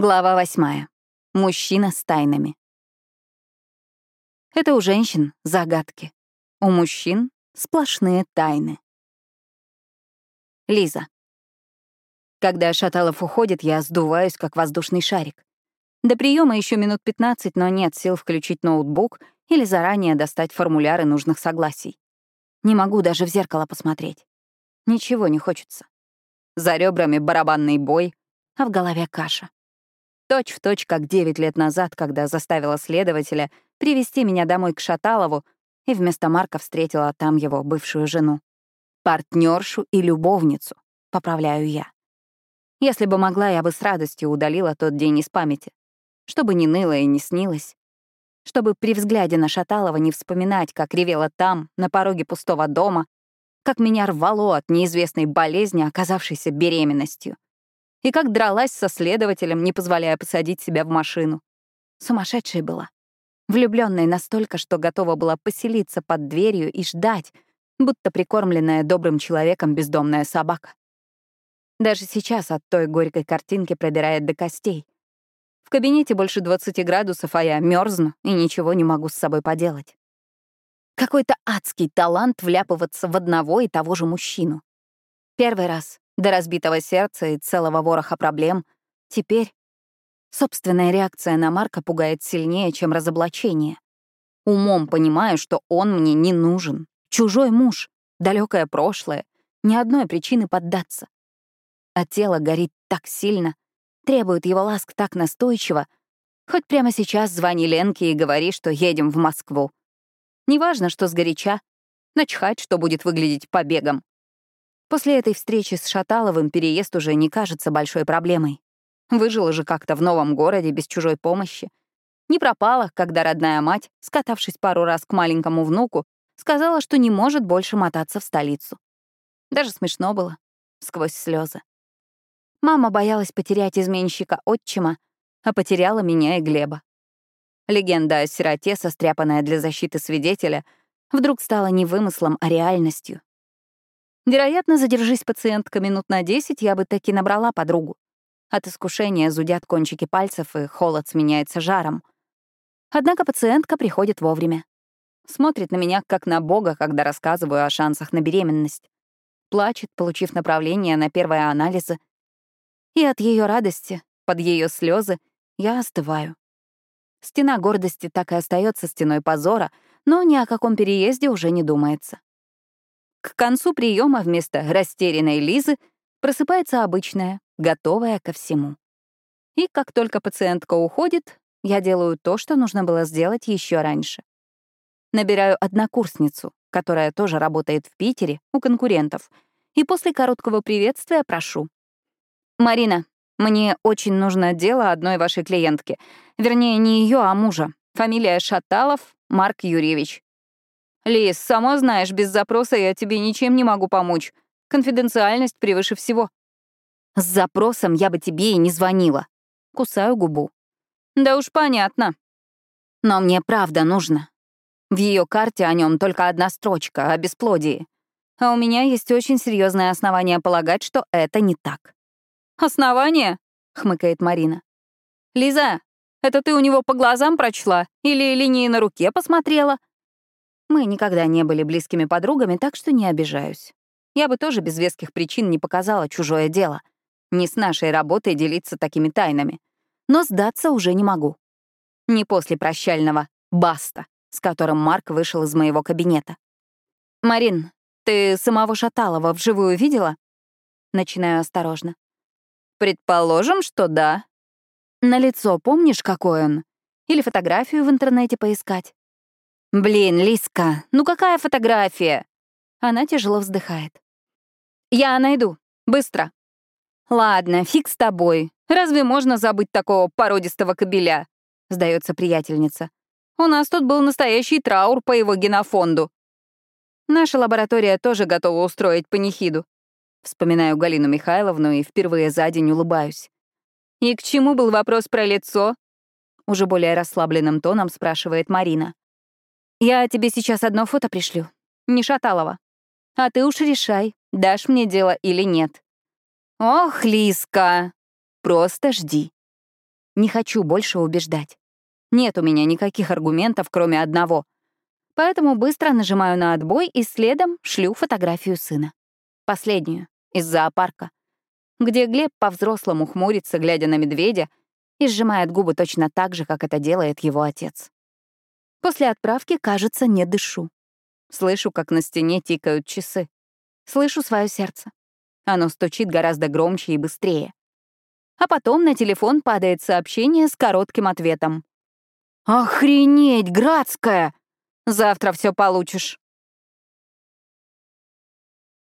Глава восьмая. Мужчина с тайнами. Это у женщин загадки, у мужчин сплошные тайны. Лиза. Когда Шаталов уходит, я сдуваюсь, как воздушный шарик. До приема еще минут 15, но нет сил включить ноутбук или заранее достать формуляры нужных согласий. Не могу даже в зеркало посмотреть. Ничего не хочется. За ребрами барабанный бой, а в голове каша. Точь в точь, как девять лет назад, когда заставила следователя привести меня домой к Шаталову и вместо Марка встретила там его бывшую жену. Партнершу и любовницу, поправляю я. Если бы могла, я бы с радостью удалила тот день из памяти. Чтобы не ныло и не снилось. Чтобы при взгляде на Шаталова не вспоминать, как ревела там, на пороге пустого дома, как меня рвало от неизвестной болезни, оказавшейся беременностью и как дралась со следователем, не позволяя посадить себя в машину. Сумасшедшей была. Влюбленной настолько, что готова была поселиться под дверью и ждать, будто прикормленная добрым человеком бездомная собака. Даже сейчас от той горькой картинки пробирает до костей. В кабинете больше 20 градусов, а я мерзну и ничего не могу с собой поделать. Какой-то адский талант вляпываться в одного и того же мужчину. Первый раз до разбитого сердца и целого вороха проблем. Теперь собственная реакция на Марка пугает сильнее, чем разоблачение. Умом понимаю, что он мне не нужен. Чужой муж, далекое прошлое, ни одной причины поддаться. А тело горит так сильно, требует его ласк так настойчиво, хоть прямо сейчас звони Ленке и говори, что едем в Москву. Неважно, что сгоряча, начхать, что будет выглядеть побегом. После этой встречи с Шаталовым переезд уже не кажется большой проблемой. Выжила же как-то в новом городе без чужой помощи. Не пропала, когда родная мать, скатавшись пару раз к маленькому внуку, сказала, что не может больше мотаться в столицу. Даже смешно было, сквозь слезы. Мама боялась потерять изменщика отчима, а потеряла меня и Глеба. Легенда о сироте, состряпанная для защиты свидетеля, вдруг стала не вымыслом, а реальностью. Вероятно, задержись пациентка минут на 10, я бы таки набрала подругу. От искушения зудят кончики пальцев, и холод сменяется жаром. Однако пациентка приходит вовремя. Смотрит на меня, как на бога, когда рассказываю о шансах на беременность. Плачет, получив направление на первые анализы. И от ее радости, под ее слезы, я остываю. Стена гордости так и остается стеной позора, но ни о каком переезде уже не думается. К концу приема вместо растерянной Лизы просыпается обычная, готовая ко всему. И как только пациентка уходит, я делаю то, что нужно было сделать еще раньше. Набираю однокурсницу, которая тоже работает в Питере у конкурентов, и после короткого приветствия прошу. «Марина, мне очень нужно дело одной вашей клиентки. Вернее, не ее, а мужа. Фамилия Шаталов Марк Юрьевич. «Лис, сама знаешь, без запроса я тебе ничем не могу помочь. Конфиденциальность превыше всего». «С запросом я бы тебе и не звонила». Кусаю губу. «Да уж понятно». «Но мне правда нужно. В ее карте о нем только одна строчка о бесплодии. А у меня есть очень серьезное основание полагать, что это не так». «Основание?» — хмыкает Марина. «Лиза, это ты у него по глазам прочла или линии на руке посмотрела?» Мы никогда не были близкими подругами, так что не обижаюсь. Я бы тоже без веских причин не показала чужое дело. Не с нашей работой делиться такими тайнами. Но сдаться уже не могу. Не после прощального «баста», с которым Марк вышел из моего кабинета. «Марин, ты самого Шаталова вживую видела?» Начинаю осторожно. «Предположим, что да». «На лицо помнишь, какой он? Или фотографию в интернете поискать?» «Блин, Лиска, ну какая фотография?» Она тяжело вздыхает. «Я найду. Быстро». «Ладно, фиг с тобой. Разве можно забыть такого породистого кобеля?» — сдается приятельница. «У нас тут был настоящий траур по его генофонду». Наша лаборатория тоже готова устроить панихиду. Вспоминаю Галину Михайловну и впервые за день улыбаюсь. «И к чему был вопрос про лицо?» Уже более расслабленным тоном спрашивает Марина. Я тебе сейчас одно фото пришлю. Не Шаталова. А ты уж решай, дашь мне дело или нет. Ох, Лиска, просто жди. Не хочу больше убеждать. Нет у меня никаких аргументов, кроме одного. Поэтому быстро нажимаю на отбой и следом шлю фотографию сына. Последнюю, из зоопарка, где Глеб по-взрослому хмурится, глядя на медведя, и сжимает губы точно так же, как это делает его отец. После отправки, кажется, не дышу. Слышу, как на стене тикают часы. Слышу свое сердце. Оно стучит гораздо громче и быстрее. А потом на телефон падает сообщение с коротким ответом. «Охренеть, Градская! Завтра все получишь!»